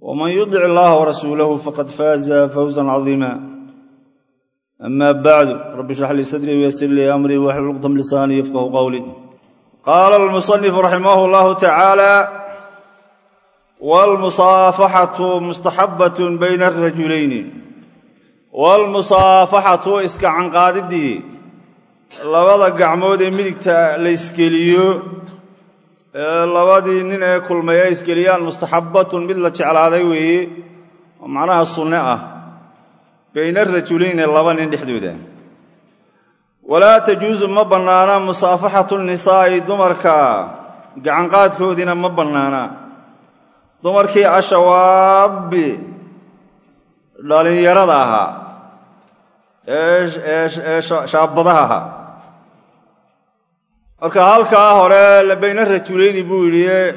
wman yudic allaha warasuulahu faqad faaza fawzan cadiima ama bacdu rabbi shrax lii sadrii wysir lii amrii waxlul luqdam lisaanii yafqahu qowlii qaala almusanifu raximah llahu tacaala wlmusaafaxatu mustaxabatun bayna arajulayni waalmusaafaxatu iskacanqaadidii labada gacmood ee midigta la iskeliyo labadii nin ee kulmay ay isgeliyaan mustaxabbatun mid la jeclaaday weeye macnaha sunne ah bayna rajulayni laba nin dhexdooda. Walaa tajuusu ma bannaana musaafaxatu nisaa'i dumarka. Gacanqaadkoodiina ma bannaana. Dumarkii ashawaabi dhallinyarada ahaa ee shaabadaha ahaa marka halkaa hore bayna rajulayni buu yidhi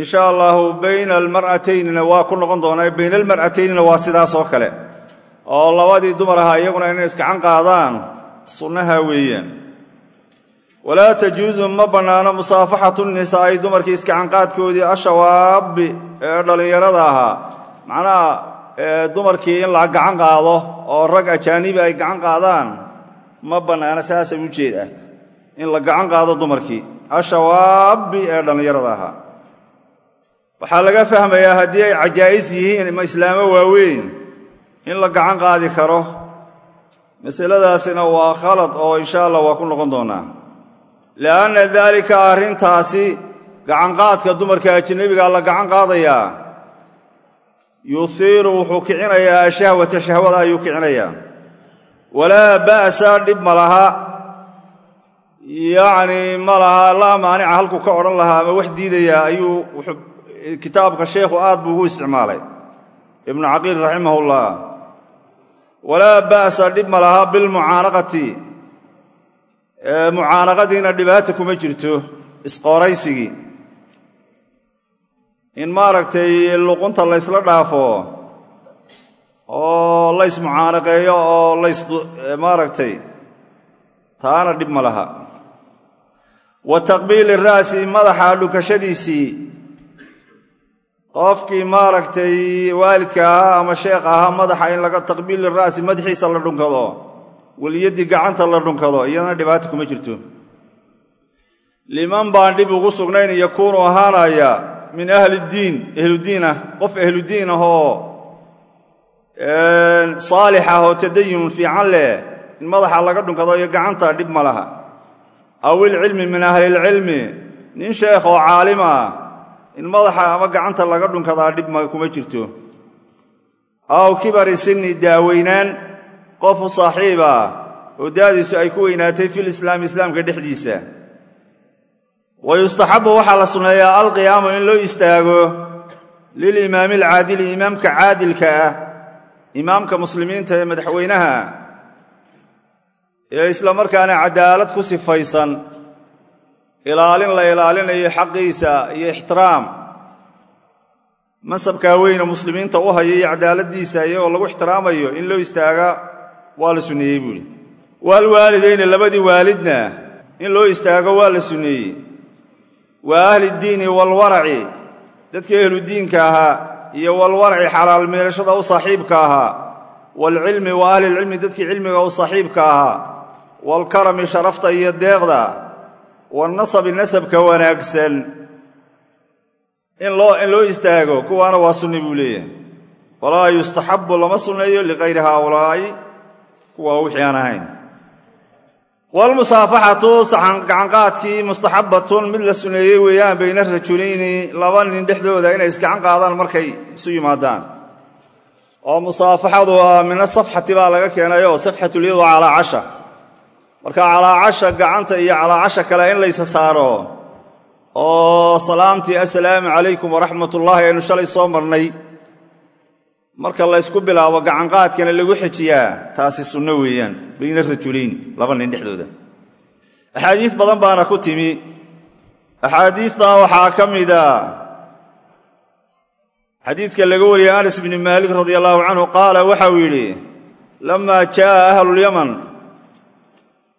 insha allahu bayna almar'ataynina waa ku noqon doonaa bayna almar'ataynina waa sidaas oo kale. Oo labadii dumar ahaa iyaguna inay iskacan qaadaan. Sunnaha weeyaan. Walaa tajuusu ma bannaano musaafaxatu nisaa'i dumarkii iskacanqaadkoodii ashawaabi ee dhallinyarada ahaa. Macnaha dumarkii in la gacan qaado oo rag ajaanibi ay gacan qaadaan ma bannaano saasa ujeed ah in la gacan qaado dumarkii. Ashawaabi ee dhallinyarada ahaa. Waxaa laga fahmayaa haddii ay cajaa'is yihiin islaamo waaweyn in la gacan qaadi karo. Masaladaasina waa khalad oo insha allah waa ku noqon doonaa. Li'anna daalika arrintaasi gacanqaadka dumarka ajnabiga la gacan qaadayaa. Yuhiiru wuxuu kicinayaa shahwata shahwada ayuu kicinayaa. Walaa ba'sa dhib ma laha yacni ma laha laa maanica halkuu ka odhan lahaa ama wax diidayaa ayuu kitaabka sheekhu aad buu ugu isticmaalay. Ibnu caqiil raximahullah. Walaa ba'sa dhib ma laha bilmucaanaqati mucaanaqadiina dhibaata kuma jirto isqooraysigii. In maaragtay luqunta laysla dhaafo oo lays mucaanaqeeyo oo lays maaragtay taana dhib ma laha wa taqbiili ra'si madaxa dhukashadiisii qofkii maaragtay waalidka ahaa ama sheekh ahaa madaxa in laga taqbiili ra'si madaxiisa la dhunkado. Weliyadii gacanta la dhunkado iyadana dhibaato kuma jirto. Liman baan dhib ugu sugnayn yakuunu ahaanaya min ahli diin ahludiin ah qof ahludiin ah oo saalix ah oo tadayun fiican leh in madaxa laga dhunkado iyo gacanta dhib ma laha aw ilcilmi min ahlilcilmi nin sheekh oo caalim ah in madaxa ama gacanta laga dhunkadaa dhib ma kuma jirto aw kibari sinni daaweynaan qofu saaxiib ah oo daadiisu ay ku weynaatay fil islaami islaamka dhexdiisa wa yustaxabu waxaa la sunneeyaa alqiyaamu in loo istaago lilimaami alcaadili imaamka caadilka ah imaamka muslimiinta ee madaxweynaha ee isla markaana cadaalad ku sifaysan ilaalin la ilaalinayo xaqiisa iyo ixtiraam. Mansabkaa weyne muslimiinta u haya iyo cadaaladdiisa iyagoo lagu ixtiraamayo in loo istaaga waa la sunneeyey buuhi waalwaalidayni labadii waalidna in loo istaago waa la sunneeyey. Wa ahlidiini waalwaraci dadkii ahludiinka ahaa iyo walwaraci xalaal miirashada u saaxiibka ahaa waalcilmi wa ahlilcilmi dadkii cilmiga u saaxiibka ahaa waalkarami sharafta iyo deeqda wanasabi nasabka wanaagsan in loo istaago kuwaana waa sunni buu leeyahay. Walaa yustaxabu lama sunneeyo likayri haaulaa'i kuwa wixii aan ahayn. Wlmusaafaxatu gacanqaadkii mustaxabbatun mid la suneeyey weeyaan bayna rajulayni laba nin dhexdooda inay isgacan qaadaan markay isu yimaadaan. Oo musaafaxadu waa min asafxati baa laga keenayoo safxatulyadu calaa casha marka calaa casha gacanta iyo calaa casha kale in laysa saaro oo salaamtii assalaamu calaykum waraxmat ullaahi aynu shalay soo marnay marka laysku bilaabo gacanqaadkana lagu xejiyaa taasi sunno weeyaan. Bayna rajulayn laba nin dhexdooda. Axaadiis badan baana ku timi. Axaadiistaa waxaa ka mida xadiidka laga wariyey anas bni maalik radi allahu canhu qaala waxau yidhi lammaa jaaa ahlulyaman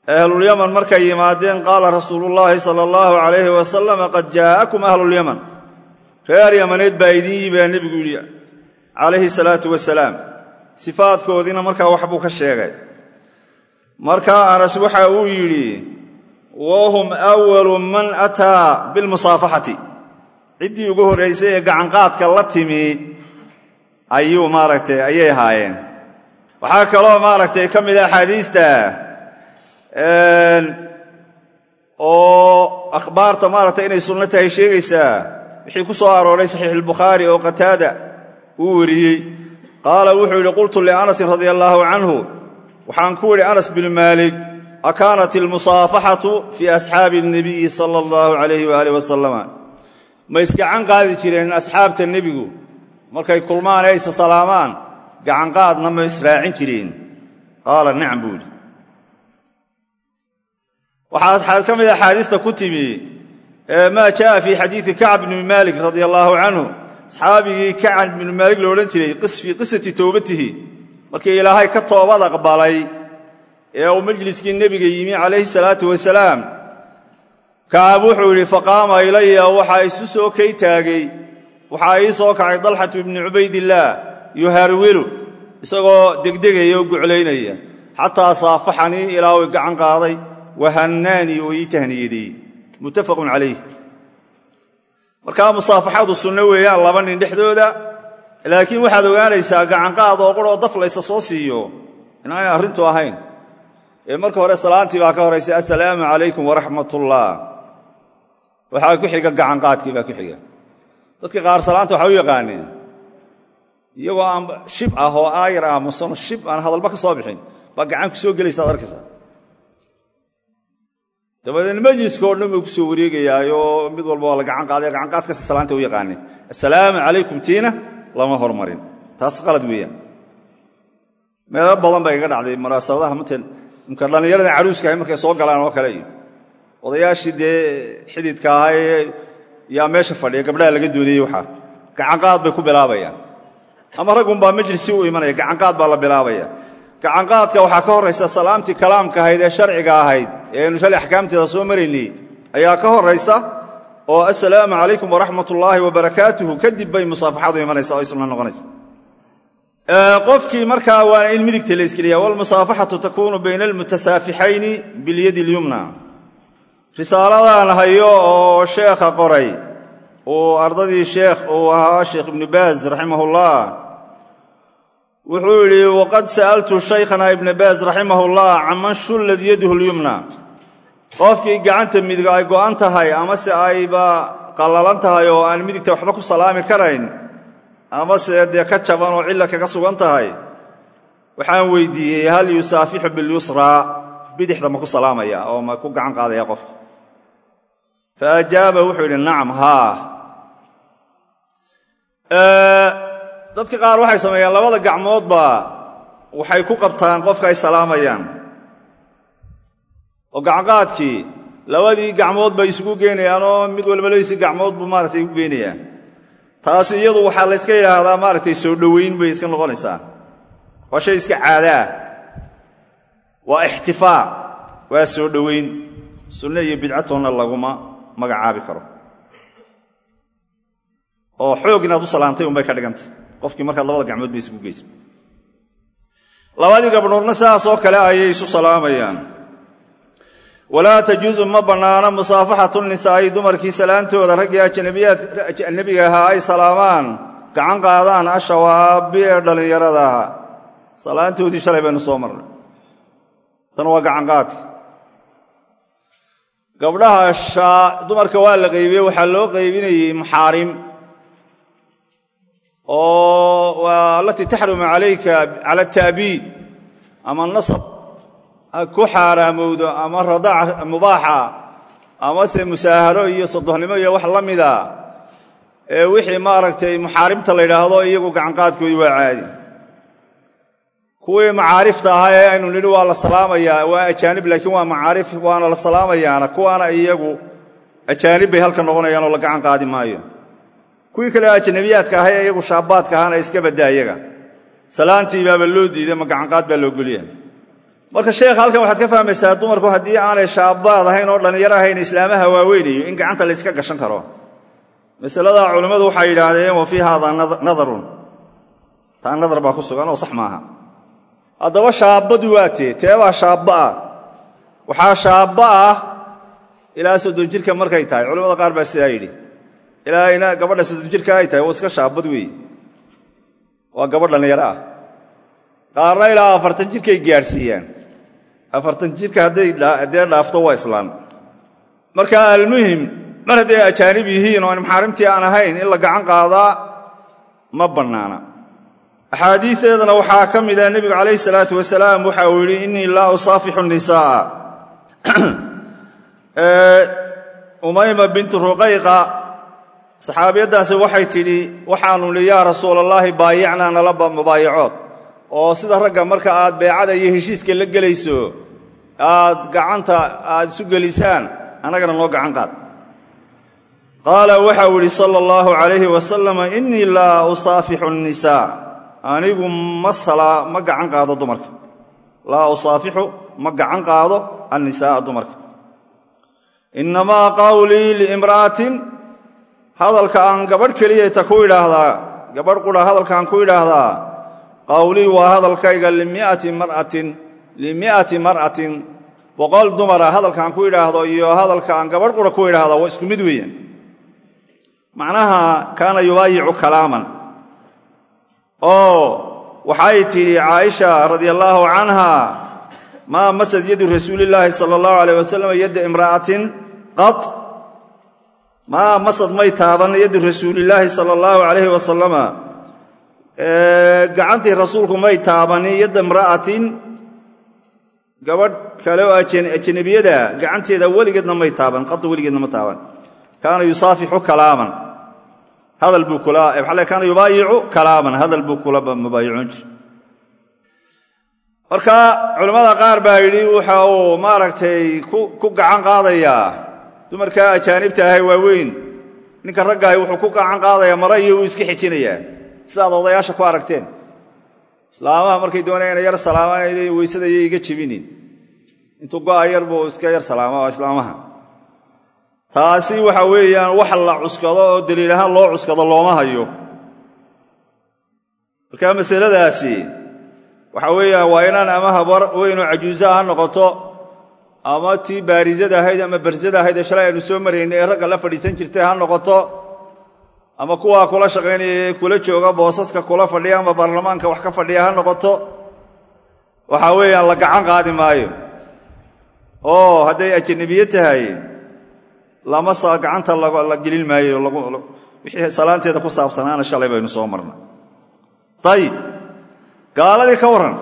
ahlulyaman markay yimaadeen qaala rasuulullaahi sala allahu calayhi wasalam qad jaa'akum ahlulyaman. Reer yamaneed baa idiin yibaa nebigu yidhi calayhi salaatu wasalaam sifaadkoodiina markaa waxbuu ka sheegay. Markaa anas waxa uu yidhi wahum awalu man ataa bilmusaafaxati ciddii ugu horraysay ee gacanqaadka la timi ayuu maaragtay ayay ahaayeen. Waxaa kaloo maaragtay ka oo akhbaarta maaragtay inay sunno tahay sheegaysaa wixii ku soo arooray saxiixulbukhaari oo qataada uu wariyey. Qaala wuxuu yidhi qultu lianasin radia allaahu canhu. Waxaan ku idhi anas binu maalik akaanat ilmusaafaxatu fii asxaabi اnebiyi sala allahu calayhi waaalih wasalama ma isgacan qaadi jireen asxaabta nebigu? Markay kulmaan ee isa salaamaan gacanqaadna ma israacin jireen. Qaala nacam waxaa ka mid axaadiista ku timi maa jaءa fii xadiidi kacb bni maalik radia allaahu canhu. Asxaabigii kacab binu maalik lo odhan jiray fii qisati towbatihi markii ilaahay ka toobad aqbalay ee uu majliskii nebiga yimi calayhi salaatu wasalaam kacab wuxuu yidhi faqaama ilaya waxaa isu soo kay taagay. Waxaa ii soo kacay dalxatu ibni cubaydillaah yuharwilu isagoo degdegaya oo guclaynaya. Xataa saafaxanii ilaa gacan qaaday wahannaanii oo ii tahniyadeeyey muttafaqun calayh markaa musaafaxadu sunno weeyaan laba nin dhexdooda laakiin waxaad ogaanaysaa gacanqaad oo quroo daf laysa soo siiyo inaanay arrintu ahayn ee marka hore salaantii baa ka horaysay assalaamu calaykum waraxmatullah waxaa ku xiga gacanqaadkii baa ku xiga dadka qaar salaanta waxaa u yaqaaneen iyagoo aan shib ah oo aayar aamusano shib aan hadalba ka soo bixin baa gacan ku soo gelaysa ad arkaysaa dabadeedna majliska o dhan buu ku soo wareegayaayoo mid walba waa la gacan qaadaya gacanqaadkasi salaanta u yaqaaneen assalaamu calaykum tiina. Lama hormarin. Taas qalad weeyaan. Meelo badan bay iga dhacday munaasabadaha matan imka dhallinyarada caruuskahay markay soo galaan oo kale odayaashii dee xididka ahaa ee yaa meesha fadhiya gabdhaha laga doonayey waxaa gacanqaad bay ku bilaabayaan. Ama raggunbaa majlisi u imanaya gacanqaad baa la bilaabaya gacanqaadka waxaa ka horraysa salaamtii kalaamka ahayd ee sharciga ahayd ee aynu shalay axkaamteeda soo maraynay ayaa ka horraysa oo assalaamu calaykum waraxmat ullaahi wabarakaatuhu kadib bay musaafaxadu imanaysa oo isla noqonaysa. Qofkii markaa waana in midigta la iskeliya walmusaafaxatu takuunu bayna almutasaafixayni bilyadi اlyumna risaaladan hayo oo sheekha qoray uu ardadii sheekh uu ahaa sheekh ibnu baaz raximahullah wuxuu yidhi waqad sa'altu shaykhana ibna baaz raximahullah canman shullad yaduhu lyumna qofkii gacanta midig ay go'an tahay amase ayba qallalan tahay oo aan midigta waxba ku salaami karayn amase dee ka jaban oo cilla kaga sugan tahay waxaan weydiiyey hal yusaafixu bilyusraa bidixda ma ku salaamaya oo ma ku gacan qaadaya qofka. Fa ajaaba wuxuu yidhi nacam haa. Dadka qaar waxay sameeyaan labada gacmoodba waxay ku qabtaan qofka ay salaamayaan oo gacanqaadkii labadii gacmood bay isugu geynayaanoo mid walba leysi gacmood buu maaragtay igu geynayaa taasi iyadu waxaa la yska yidhaahdaa maaragtay soo dhowayn bay iska noqonaysaa. Waa shay iska caadaa. Waa ixtifaa. Waa soo dhowayn sunne iyo bidcatoonna laguma magacaabi karo. Oo xoog inaad u salaamtay unbay ka dhigantay. Qofkii markaad labada gacmood bay isugu geysa. Labadii gabdhoodna sidaasoo kale ayay isu salaamayaan walaa tajuusu ma bannaana musaafaxatu nisaa'i dumarkii salaantooda raggii ajnabiga ahaa ay salaamaan gacan qaadaan ashawaabi ee dhallinyarada ahaa salaantoodii shalay baynu soo marnay. Tan waa gacanqaadka gabdhaha dumarka waa la qaybiyey waxaa loo qaybinayey maxaarim oo waa alatii taxrumu calayka ama nasab ku xaaraamowdo ama radaaca mubaaxa amase musaaharo iyo sodohnimo iyo wax la mida ee wixii maaragtay maxaarimta la yidhaahdo iyagu gacanqaadkoodii waa caadi. Kuwii macaarifta ahaa ee aynu nidhi waa la salaamayaa waa ajaanib laakiin waa macaarif waana la salaamayaana kuwaana iyagu ajaanib bay halka noqonayaan oo la gacan qaadi maayo. Kuwii kale ajanabiyaadka ahay ee iyagu shaabaadka ahaana iska baddaa salaantii baaba loo diiday ma gacanqaad baa loo geliya marka sheekh halkan waxaad ka fahmaysaa dumarku haddii aanay shaabaad ahayn oo dhallinyaro ahayn islaamaha waaweynayo in gacanta layska gashan karo. Masaladaa culimmadu waxay yidhaahdeen wa fii haadaa nadarun. Taa nadar baa ku sugan oo sax maaha. Haddaba shaabbadu waa tee teebaa shaabba ah. Waxaa shaabba ah ilaa soddon jirka markay tahay. Culimmada qaar baa sidaa yidhi ilaahayna gabadha soddon jirka ay tahay waa iska shaabbad weeye waa gabadh dhallinyaro ah. Qaarna ilaa afartan jirkay gaadhsiiyaan afartan jirka hadday dee dhaafto waa islaan. Marka almuhim mar hadday ajaanib yihiin oo aan maxaarimtii aan ahayn in la gacan qaadaa ma bannaana. Axaadiideedana waxaa ka mida nebigu calayhi salaatu wasalaam waxa uu yidhi innii laa usaafixu nisaa'a. Umayma bintu ruqayqa saxaabiyaddaasi waxay tidhi waxaanu nihi yaa rasuulallaahi baayicnaa nala mubaayacood oo sida ragga marka aad beecada iyo heshiiska la gelayso aad gacanta aad isu gelisaan annagana noo gacan qaad. Qaala waxa uu yidhi sala allahu calayhi wasalam innii laa usaafixu nnisaa anigu ma gacan qaado dumarka. Laa usaafixu ma gacan qaado annisaa'a dumarka. Innamaa qawlii liimra'atin hadalka aan gabadh keliyata ku idhaahdaa gabadh qudha hadalkaan ku idhaahdaa qawlii waa hadalkayga limiati maratin limi'ati mar'atin boqol dumara hadalkaan ku idhaahdo iyo hadalka aan qura ku idhaahda waa isku mid weeyaan. Macnaha kaana yubaayicu kalaaman. Oo waxay tidhi caaisha radia canha maa masad yadu rasuulillaahi sala allahu alayh wasalam yadda imra'atin qad? Maa masad may taaban yaddu rasuulillaahi sala allahu calayhi wasalama gacantii rasuulku may taabanin yadda imra'atin gabadh kale oo ajanabiyada gacanteeda weligeedna may taaban qadu weligeedna ma taaban. Kaana yusaafixu kalaaman. Hadal buu kula kaana yubaayicu kalaaman. Hadal buu kula mubaayicoon marka culammada qaar baa yidhi waxa uu maaragtay ku gacan qaadayaa. Dumarka ajaanibta ahay waaweyn ninka raggaahi wuxuu ku gacan qaadayaa mara iyo uu iska xijinayaa sidaad odayaasha ku aragteen islaamaha markay doonayaan yar salaamaan weysada iyo iga jebinin. Intuu go'a yar buu iska yar salaama islaamaha. Taasi waxa weeyaan wax la cuskado oo daliil ahaan loo cuskado looma hayo. Marka masaladaasi waxa weeyaan waa inaan ama habar weynoo cajuusa ha noqoto ama tii baarizada ahayd ama barzada ahayd shalay aynu soo maraynay ee ragga la fadhiisan jirtay ha noqoto ama kuwaa kula shaqaynaya kula jooga boosaska kula fadhiya ama baarlamaanka wax ka fadhiya ha noqoto waxa weeyaan la gacan qaadi maayo. Oo hadday ajanabiye tahay lama gacanta la gelin maayo wixii salaanteeda ku saabsanaana shalay baynu soo marnay. Ayib gaaladii ka warran.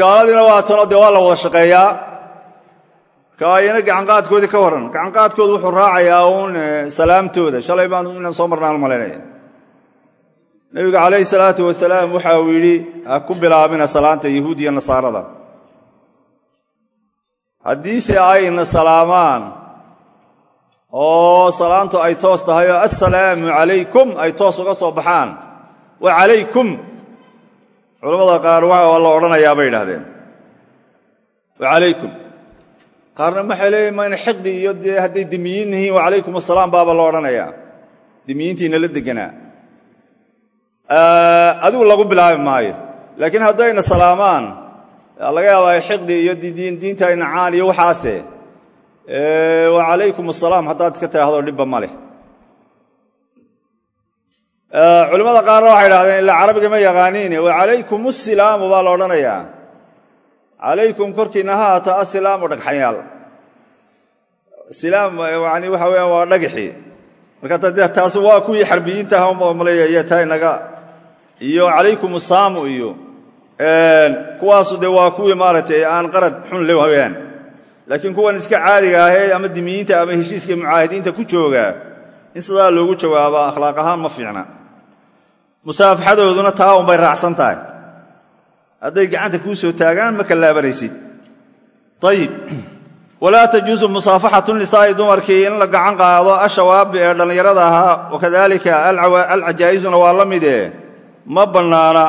Gaaladiina waa tanoo dee waa la wada shaqeeyaa marka ayana gacanqaadkoodii ka warran gacanqaadkoodu wuxuu raacayaa uun salaamtooda. Shalay baanu inaan soo marnaan malaynaya nebiga calayhi salaatu wasalaam waxa uu yidhi ha ku bilaabina salaanta yahuud iyo nasaarada. Haddiise ayna salaamaan oo salaantu ay toos tahay oo assalaamu calaykum ay toos uga soo baxaan. Wa calaykum. Culammada qaar waa la odhanayaa bay idhahdeen wa calaykum qaarna maxay leeyiin mayna xiqdi iyo dee hadday yihiin wa calaykum assalaam baaba la odhanayaa. Demiyiintiina la deganaa. Adigu lagu bilaabi maayo. Laakiin haddayna salaamaan laga yaabaa xiqdi iyo diinta nacaan iyo waxaase. Wa calaykum asalaam haddaad iska tidhaahdo dhibba ma leh. Culimmada qaarna waxay idhahdeen ilaa carabiga ma yaqaaniine wa calaykum usilaamu baa la odhanayaa calaykum korkiinna ha haata asilaamu dhagxanyaal silaam yani waxa weyaan waa dhagaxii marka dee taasi waa kuwii xarbiyiinta aha maleeya taa inaga iyo calaykum asaamu iyo kuwaasu dee waa kuwii maaragtay aan qarad xun le haween laakiin kuwan iska caadiga ahee ama dimiyiinta ama heshiiska mucaahidiinta ku jooga in sidaa loogu jawaabo akhlaaq ahaan ma fiicna. Musaafaxadooduna taa unbay raacsan tahay hadday gacanta kuu soo taagaan ma kalaabanaysid ayib walaa tajuusu musaafaxatu nisaa'i dumarkii in la gacan qaado ashawaabi ee dhallinyarada ahaa. Wakadalika alcajaa'izuna waa la midee ma bannaana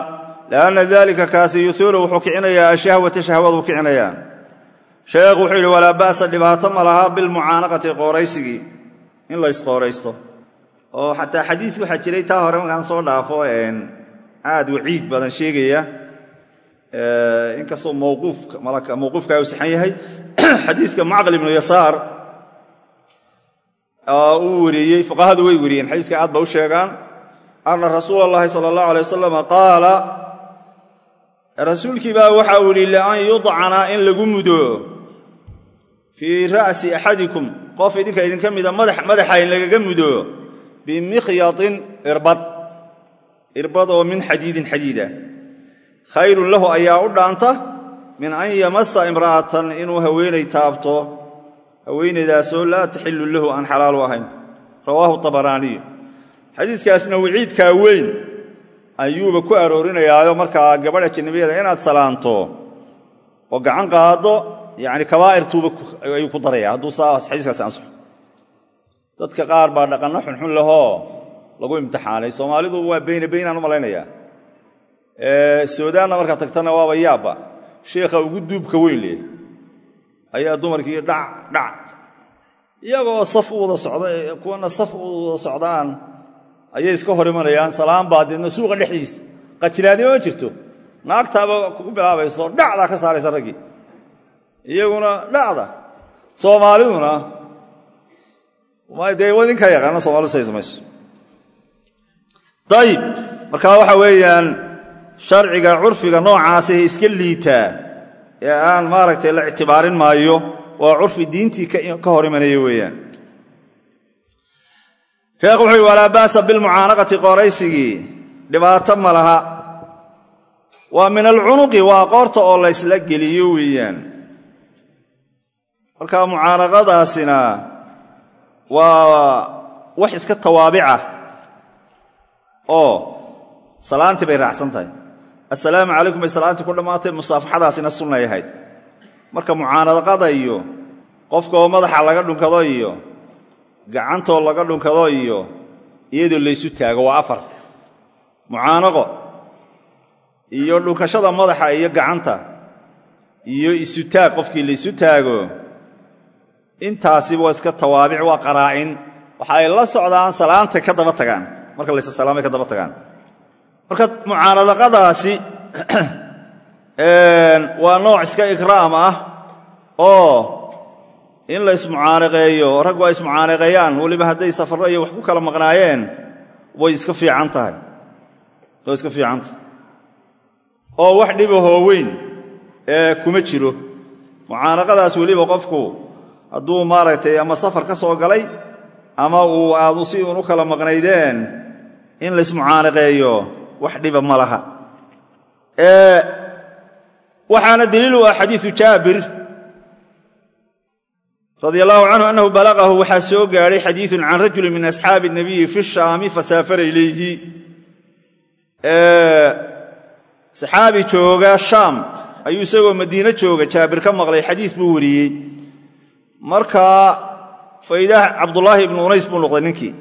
lianna dalika kaasi yuhiiru wuxuu kicinayaa ashahwata shahwaduu kicinayaa sheekhu wuxuu yidhi walaa ba'sa dhibaato ma laha bilmucaanaqati qooraysigii. In laysqooraysto oo xataa xadiis waxaa jiray taa hore markaan soo dhaafo aad waciid badan sheegaya inkastoo mawquufka u saxan yahay. Xadiiska macqal ibnu yasaar uu weriyey fuqahadu way weriyeen xadiiska aad ba u sheegaan. Anna rasuula allahi sala allahu alay wasalam qaala rasuulkii baa waxa uu yidhi lian yudcana in lagu mudo fii ra'si axadikum. Qof idinka idinka mida madaxa in lagaga mudo bimikyatin irbad. Irbad oo min xadiidin xadiida khayrun lahu ayaa u dhaanta min an yamasa imra'atan inuu haweenay taabto. Haweenaydaasoo laa taxillu lahu aan xalaalu ahayn. Rawaahu tabaraaniyu xadiiskaasna waciidkaa weyn ayuuba ku aroorinayaayo markaa gabadha ajnabiyada inaad salaanto oo gacan qaado yani kabaa'irtuuba ayuu ku daraya hadduu xadiiskaasi ansaxo. Dadka qaar baa dhaqanno xunxun lahoo lagu imtixaanay. Soomaalidu waa beyne beynaan u malaynayaa suudaanna markaa tagtana waaba yaabba sheikha ugu duubka weyn ayaa dumarkii dhac dhac. Iyagoo saf u wada socda kuwana saf wada socdaan ayay iska hor imanayaan. Salaam baa deedna suuqa dhexdiisa qajilaadnimo ma jirto. Naagtaaba kugu bilaabayso dhacdaa ka saaraysa raggii. Iyaguna dhacda. Soomaaliduna dee idinka yaqaana somaalidu say samayso ayib marka waxa weeyaan sharciga curfiga noocaasah iska liitaa ee aan maaragtay la ictibaarin maayo waa curfi diintii ka hor imanaya weeyaan. Sheekh wuxuu yhi walaa ba'sa bilmucaanaqati qooraysigii dhibaato ma laha. Waa min alcunuqi waa qoorta oo la ysla geliyo weeyaan. Marka mucaanaqadaasina waa wax iska tawaabica oo salaantii bay raacsan tahay assalaamu calaykum bay salaantii ku dhammaatay musaafaxadaasina sunnay ahayd. Marka mucaanaqada iyo qofka oo madaxa laga dhunkado iyo gacantoo laga dhunkado iyo iyadoo laysu taago waa afar. Mucaanaqo iyo dhunkashada madaxa iyo gacanta iyo isu taag qofkii laysu taago intaasiba waa iska tawaabic waa qaraa'in. Waxa ay la socdaan salaantay ka daba tagaan. Marka laysa salaamay ka daba tagaan marka mucaanadaqadaasi waa nooc iska ikraam ah oo in la ismucaanaqeeyo rag waa ismucaanaqeeyaan weliba hadday safarro iyo wax ku kala maqnaayeen way iska fiican tahay. Way iska fiican tahay. Oo wax dhibahoo weyn ee kuma jiro. Mucaanaqadaas weliba qofku hadduu maaragtay ama safar ka soo galay ama uu aadu si u kala maqnaydeen in la ismucaanaqeeyo wax dhiba ma laha. Waxaana daliil u ah xadiiu jaabir radi allahu canhu annahu balaqahu waxaa soo gaadhay xadiiun can rajuli min asxaabi اnabiyi fi shaami fasaafara ilayhi. Saxaabi jooga shaam ayuu isagoo madiine jooga jaabir ka maqlay xadiis buu wariyey. Markaa faidah cabdulaahi ibnu unays buu noqday ninkii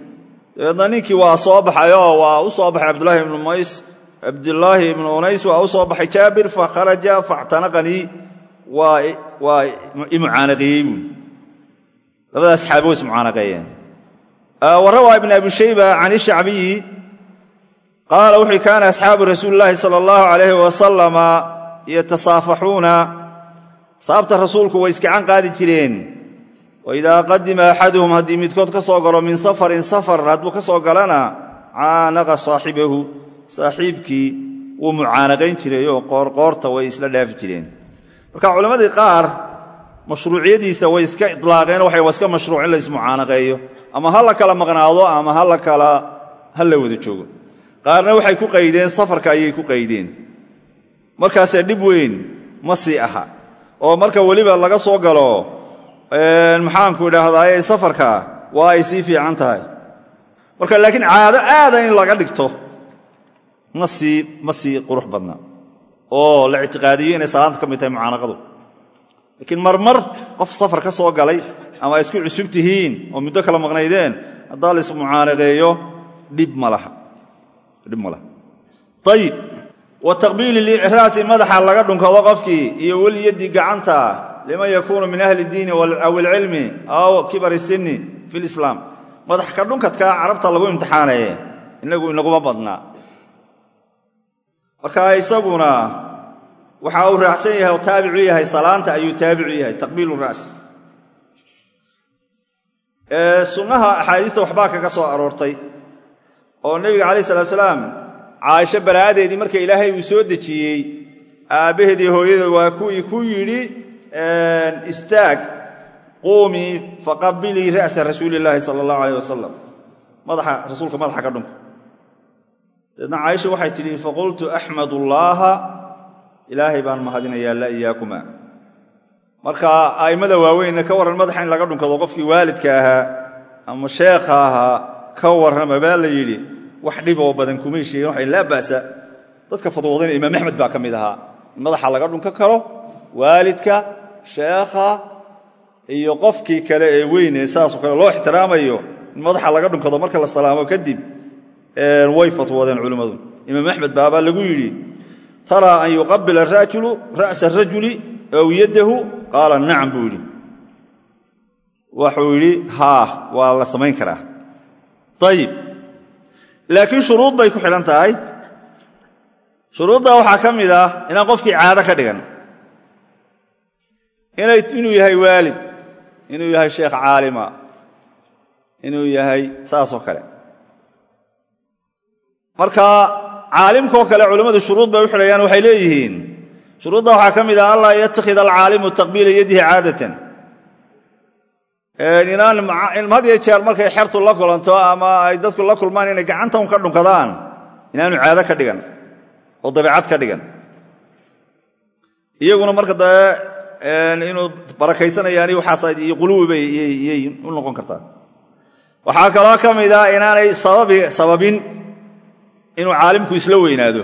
dabeedna ninkii waa soo baxayoo waa u soo baxay cabdulaahi ibnu unays cabdulaahi ibnu unays waa u soo baxay jaabir fakharaja faactanaqanii waa imucaanaqeeyey buui labadaas saxaabi way ismucaanaqeeyeen wa ibn abi shayba can ishacbiyi qaala wuxuu kaana asxaabu rasuuli illaahi sala allahu calayhi wasalama yatasaafaxuuna saabta rasuulku way iskacan qaadi jireen waidaa qadima axaduhum haddii midkood ka soo galo min safarin safar hadduu ka soo galana caanaqa saaxibahu saaxiibkii wuu mucaanaqayn jiray oo qoorqoorta way isla dhaafi jireen. Marka culammadii qaar mashruuciyadiisa way iska ilaaqeen waa iska mashruuc in la ismucaanaqeeyo ama ha la kala maqnaado ama ha la kala ha la wada joogo. Qaarna waxay ku qaydeen safarka ayay ku qaydeen. Markaasee dhib weyn ma aha. Oo marka weliba laga soo galo maxaanku idhaahdaaye safarka waa ay sii fiican tahay. Marka laakiin caado aada in laga dhigto ma sii qurux badna. Oo la ictiqaadiyo inay salaanta ka mid tahay mucaanaqadu. Laakiin marmar qof safar ka soo galay ama isku cusub tihiin oo muddo kala maqnaydeen haddaa la ismucaanaqeeyo dhib ma laha. Ayib wa taqbiili liraasi madaxa laga dhunkado qofkii iyo weliyadii gacanta liman yakuunu min ahli diini aw ilcilmi aw kibari sinni fi lislaam madax ka dhunkadka carabta lagu imtixaanaye. Inagu inaguma badnaa marka isaguna waxa uu raacsan yahay oo taabicu yahay salaanta ayuu taabicu yahay taqbiilu ras. Sunnaha axaadiista waxbaa kaga soo aroortay oo nebiga calayh salaatu salaam caaisho baraa'adeedii marka ilaahay uu soo dejiyey aabbaheedii hooyadeed waa kuwii ku yidhi istaag quumii faqabilii ra'sa rasuuli illaahi sala allahu alayh wasalam madaxa rasuulka madaxa ka dhunka deedna caaisha waxay tidhi faqultu axmad ullaaha ilaahay baan mahadinayaa laa iyaakuma. Marka a'immada waaweynna ka warran madaxa in laga dhunkado qofkii waalidka ahaa ama sheekha ahaa ka warrama baa la yidhi wax dhib oo badan kumay sheegin waxay laa ba'sa. Dadka fadwoodayna imaam axmed baa ka mid ahaa in madaxa laga dhunkan karo waalidka sheekha iyo qofkii kale ee weyne saasoo kale loo ixtiraamayo in madaxa laga dhunkado marka la salaamo kadib way fatwoodeen culimmadu. Imaam axmed baabaa lagu yidhi taraa an yuqabila arajulu ra'sa arajuli ow yaddahu qaala nacam buu yidhi. Wuxuu yidhi haa waa la samayn karaa. Ayib laakiin shuruud bay ku xidhan tahay. Shuruuddaa waxaa ka mid ah inaan qofkii caado ka dhigan inuu yahay waalid inuu yahay sheekh caalima inuu yahay saasoo kale. Marka caalimkaoo kale culimmadu shuruud bay u xidhayaan waxay leeyihiin shuruudda waxaa ka mid ah anlaa yattakhid alcaalimu taqbiila yadihi caadatan. Inaan had iyo jeer markay xertu la kulanto ama ay dadku la kulmaan inay gacanta un ka dhunkadaan inaanu caado ka dhigan oo dabeecad ka dhigan. Iyaguna marka dee inuu barakaysanayaan waxaas iyo quluwi bayyyay u noqon kartaa. Waxaa kaloo ka mid ah inaanay sababin inuu caalimku isla weynaado.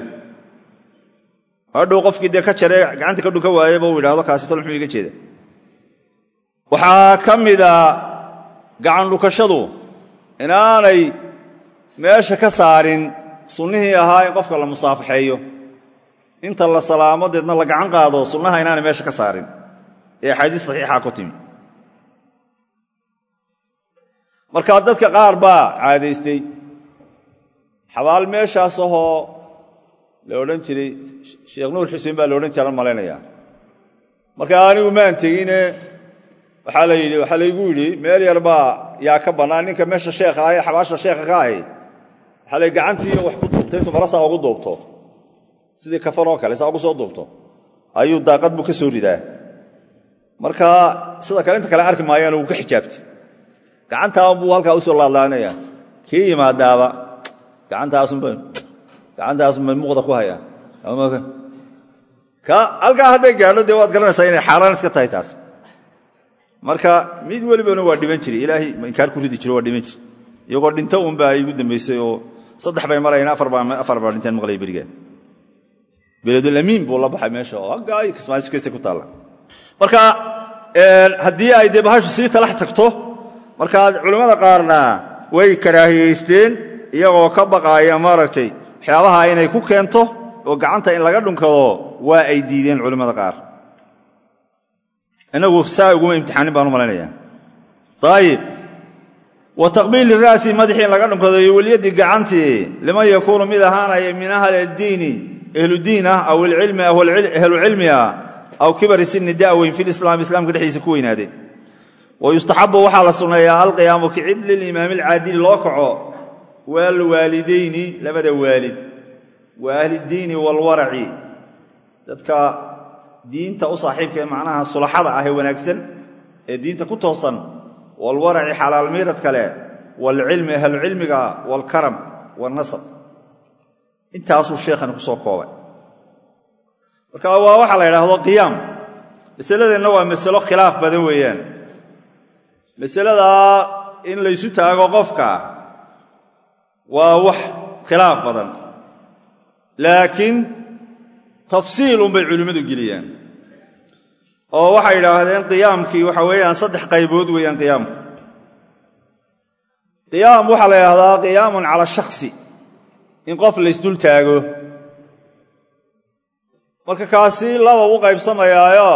Hadhow qofkii dee ka jaree gacanta ka dhunka waayaba uu yidhahdo kaasitol muxuu iga jeeda. Waxaa ka mida gacan dhukashadu inaanay meesha ka saarin sunnihii ahaa in qofka la musaafaxeeyo. Inta la salaamo deedna la gacan qaado sunnaha inaanay meesha ka saarin ee axaadiis saxiixa ku timi. Markaa dadka qaar baa caadaystay xabaal meeshaas ahoo la odhan jiray sheekh nuur xuseen baa la odhan malaynayaa marka anigu maan tegine waxaa la yidhi waxaa laygu yidhi meel yar baa yaa ka bannaan ninka meesha sheekha ah ee xabaasha sheekha ka ahi waxaa la gacantii wax ku duubtay intuu mara saa ugu duubto. Sidii kafan oo kale saa ugu soo duubto. Ayuu daaqad buu ka soo ridaa marka sida kale inta kale arki maayaan wuu ka xijaabtay gacantaan buu halkaa u soo laadlaanaya. Kii yimaadaaba gacantaasunba muuqda ku hayaa. Halkaa hadday gaadho dee waad inay xaaraan iska tahay taas. Marka mid welibana waa dhiban jiri ilaahay inkaar ku ridi jiro waa dhiban jiri iyagoo dhinto unbaa igu dambaysay oo saddex bay marayeen afar baa dhinteen maqlaya berigaa beledulamiin buu la baxay meesha oo aggaa kismaaiskeysa ku taalla marka haddii ay dee bahashu sii talax tagto markaa culimmada qaarna way karaahiyaysteen iyagoo ka baqaaya maaragtay waxyaabaha inay ku keento oo gacanta in laga dhunkado waa ay diideen culimmada qaar. Inagu saa uguma imtixaanin baan u malaynaya ayib wa taqbiili ra'si madaxii in laga dhunkado iyo weliyadii gacantii liman yakuunu mid ahaanaya min ahli diini ahludiin ah aw ahlucilmi ah aw kibari sinni da'weyn fi lislaam islaamka dhexdiisa ku weynaaday wa yustaxabu waxaa la sunneeyaa alqiyaamu kicid lilimaami alcaadili loo kaco. Waalwaalidayni labada waalid. Wa ahlidiini waalwaraci dadka diinta u saaxiibka ee macnaha sulaxada ah ee wanaagsan ee diinta ku toosan walwaraci xalaal miirad kale waalcilmi ahlucilmiga waalkaram waalnasab intaasuu sheekhani ku soo koobay marka waa waxaa la yidhaahdo qiyaam. Masaladeenna waa masalo khilaaf badan weeyaan. Masaladaa in laysu taago qofka waa wax khilaaf badan. Laakiin tafsiilunbay culimmadu geliyaan. Oo waxay idhaahdeen qiyaamkii waxa weeyaan saddex qaybood weeyaan qiyaamku. Qiyaam waxaa la yidhahdaa qiyaamun cala shakhsi. In qof laysdul taago marka kaasi laba u qaybsamayaayo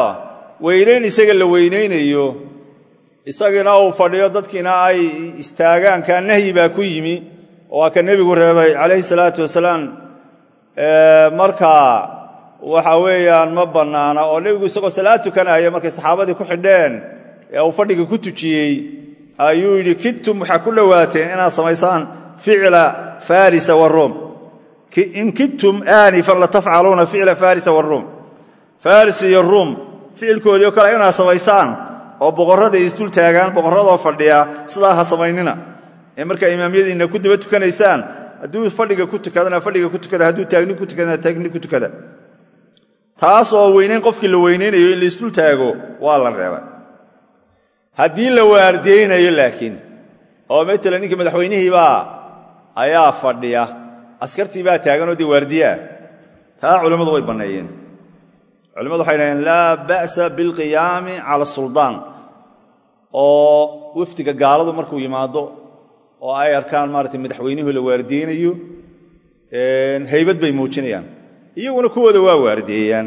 weynayn isaga la weynaynayo isagiina uu fadhiyo dadkiina ay istaagaan kaa nahyi baa ku yimi oo waa ka nebigu reebay calayhi salaatu wasalaam. Markaa waxa weeyaan ma bannaana oo nebigu isagoo salaad tukanaya markay saxaabadii ku xidheen ee uu fadhiga ku tujiyey ayuu yidhi kidtum waxaa ku dhowaateen inaad samaysaan ficla farisa waruum in kidtum aanifan latafcaluuna ficla farisa waruum faris iyo ruum ficilkoodii oo kale inaad samaysaan oo boqorraday isdul taagaan boqorradoo fadhiya sidaa ha samaynina. Ee markaa imaamyadiinna ku daba tukanaysaan hadduu fadhiga ku tukadana fadhiga ku tukada hadduu taagni ku tukadana taagni ku tukada. Taas oo weynayn qofkii la weynaynayo in laisdul taago waa la reebay haddii la waardeynayo laakiin oo matala ninkii madaxweynihiibaa ayaa fadhiya askartii baa taaganoo dee waardiyaa. Taa culimmadu way banneeyeen culimmadu waxay dhaheen laa ba'sa bilqiyaami cala suldaan. Oo wafdiga gaaladu markuu yimaado oo ay arkaan maarata madaxweynuhu la waardeynayo haybad bay muujinayaan. Iyaguna kuwooda waa waardeeyaan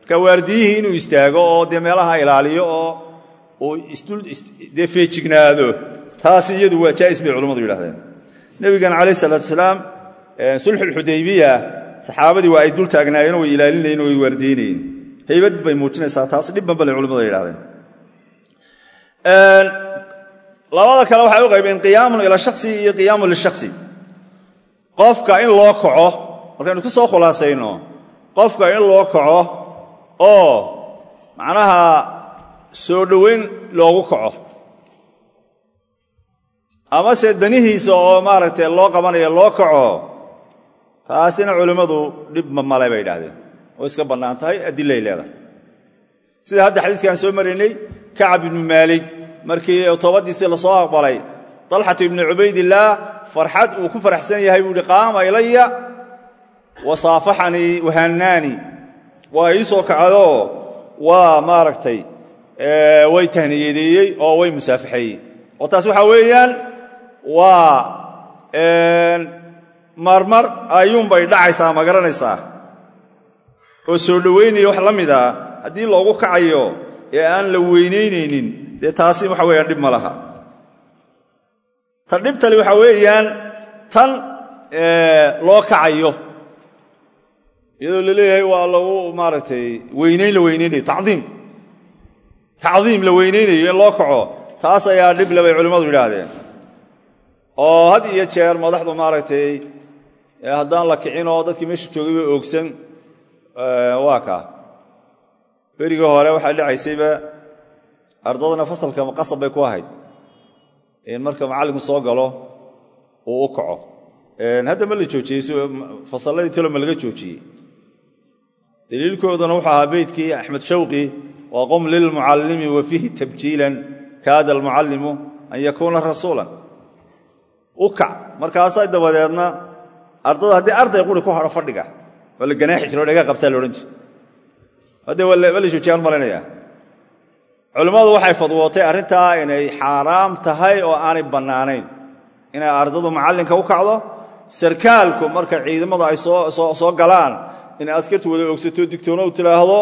marka waardiyihii inuu istaago oo dee meelaha ilaaliyo oo uu dee feejignaado taasi iyadu waa jaa'is bay culimmadu yidhahdeen nebigan calayh salaatu wasalaam sulxulxudaybiya saxaabadii waa ay dul taagnaayeen way ilaalinayeen way waardeynayeen haybad bay muujinaysaa taas dhibban bale culimmadu yidhahdeen labada kale waxay u qaybeen qiyaamun ila shaksi iyo qiyaamun lishaksi qofka in loo kaco markaynu ku soo khulaasayno qofka in loo kaco oo macnaha soo dhoweyn loogu kaco. Amase danihiisa oo maaragtay loo qabanayo loo kaco taasina culimmadu dhibma male bay idhahdeen oo iska bannaan tahay adilay leedahay. Sida hadda xadiiskaan soo maraynay kacab ibnu maalik markii toobadiisii la soo aqbalay dalxatu ibnu cubaydillaah farxad uu ku faraxsan yahay buu ihi qaama ilaya wa saafaxanii wahannaani waa ii soo kacadoo waa maaragtay way tahniyadeeyey oo way musaafaxeeyey. Oo taas waxaa weeyaan waa marmar ayuunbay dhacaysaa ma garanaysaa? Oo soo dhowaynaya wax la mid a haddii loogu kacayo ee aan la weynaynaynin dee taasi waxa weeyaan dhib ma laha. Ta dhibtali waxaa weeyaan tan loo kacayo iyadoo la leeyahay waa lagu maaragtay weynayn la weynaynayo tacdiim. Tacdiim la weynaynayo in loo kaco taas ayaa dhib bay culimmadu yidhaahdeen. Oo had iyo jeer madaxdu maaragtay haddaan la kicin oo dadkii meesha joogay ba oogsan waa kaa berigii hore waxaa dhacaysayba ardadana fasalka qasab bay ku ahayd. In marka macallinku soo galo uu u kaco. Hadda ma la joojiyey fasalladii talo ma laga joojiyey. Daliilkooduna wuxuu ahaa beytkii axmed shawqi waa qom lilmucallimi wa fiihi tabjiilan kaada almucallimu an yakuuna rasuulan. U kac. Markaasa dabadeedna ardada haddii arday quri ku hadho fadhiga waa la ganaaxi jiro o dhagaa qabtaa laodhan jir la joojiyaan malaynayaa culimmadu waxay fadwootay arrintaa inay xaaraam tahay oo aanay bannaanayn. Inay ardadu macallinka u kacdo sarkaalku marka ciidamadu ay soo galaan inay askartu wada ogsato digtoonow tidhaahdo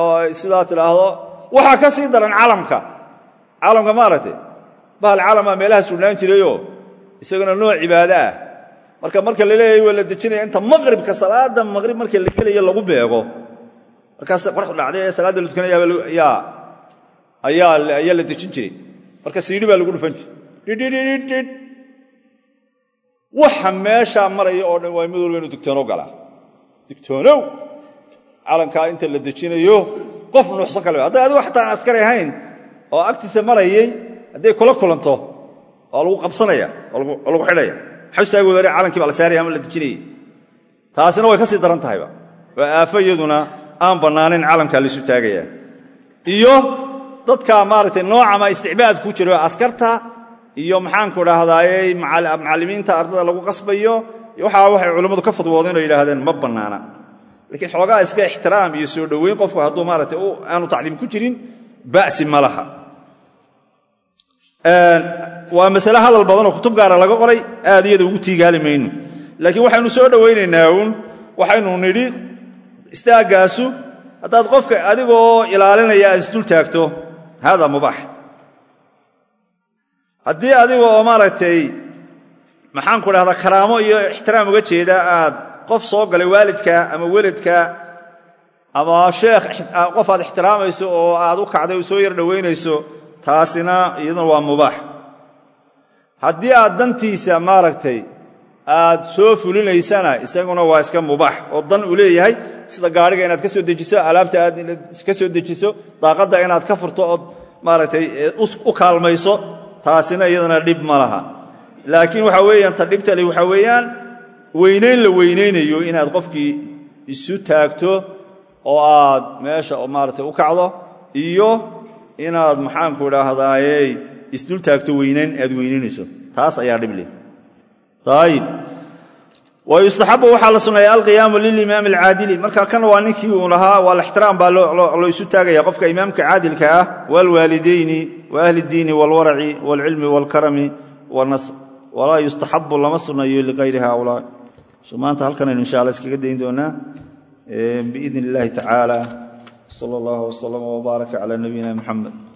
oo ay sidaa tidhaahdo waxaa ka sii daran calamka. Calamka maaragtay bahal calamaa meelaha sugnaan jirayoo isaguna nooc cibaado ah marka marka la leeyahay waa la dejinaya inta maqribka salaada maqrib marka la gelayo lagu beego. Markaas qoraxdu dhacday ee salaadda la tukanayaa ayaa la dejin jiray. Marka siidhi baa lagu dhufan jiray. Waxa meeshaa maraya oo dhan waa mid walba inuu digtoonow galaa digtoonow calankaa inta la dejinayo qof nuuxsan kale. Hadday adigo xataa aan askari ahayn oo agtiisa marayay hadday kula kulanto waa lagu qabsanaya oo lagu xidhaya xustaagoodar calankii baa la saaraya ama la dejinayay? Taasina way ka sii daran tahayba. Waa aafo iyaduna aan bannaanayn calankaa laisu taagaya. Iyo dadka maaragtay noocama isticbaad ku jiro askarta iyo maxaanku dhahdaayey macallimiinta ardada lagu qasbayo waxaa waxay culimmadu ka fadwoodeen oo yidhaahdeen ma bannaana. Laakiin xoogaa iska ixtiraam iyo soo dhoweyn qofku hadduu maaragtay aanu tacliim ku jirin ba'si ma waa masale hadal badanoo kutub gaara laga qoray aad iyada ugu tiigaali mayno. Laakiin waxaynu soo dhowaynaynaa uun waxaynu nidhi istaaggaasu haddaad qofka adigoo ilaalinaya aad isdul taagto haadaa mubaax. Haddii adiga oo maaragtay maxaanku dhahdaa karaamo iyo ixtiraam uga jeeda aad qof soo galay waalidka ama weladka ama sheekh qof aad ixtiraamayso oo aad u kacday u soo yar dhowaynayso taasina iyaduna waa mubaax. Haddii aad dantiisa maaragtay aad soo fulinaysana isaguna waa iska mubaax oo dan uu leeyahay sida gaadhiga inaad ka soo dejiso alaabta aad ka soo dejiso daaqadda inaad ka furto ood maaragtay u kaalmayso taasina iyadana dhib ma laha. Laakiin waxaa weeyaan ta dhibtale waxaa weeyaan weynayn la weynaynayo inaad qofkii isu taagto oo aad meesha maaragtay u kacdo iyo inaad maxaanku idhaahdaayey isdul taagto weynayn aad weyninayso. Taas ayaa dhib leh ayib wa yustaxabu waxaa la sunneeya alqiyaamu lilimaami alcaadili. Marka kan waa ninkii uu lahaa waa lixtiraam baa lo isu taagaya. Qofka imaamka caadilka ah waalwaalidayni wa ahli اdiini waalwaraci waalcilmi waalkarami waanasr walaa yustaxabu lama sunnaeyo ligayri haaulaa so maanta halkanaynu insha alla iskaga dayn doonaa biidn اllaahi tacaala sal اllah wslama wbaaraka cala nabiyina muxamed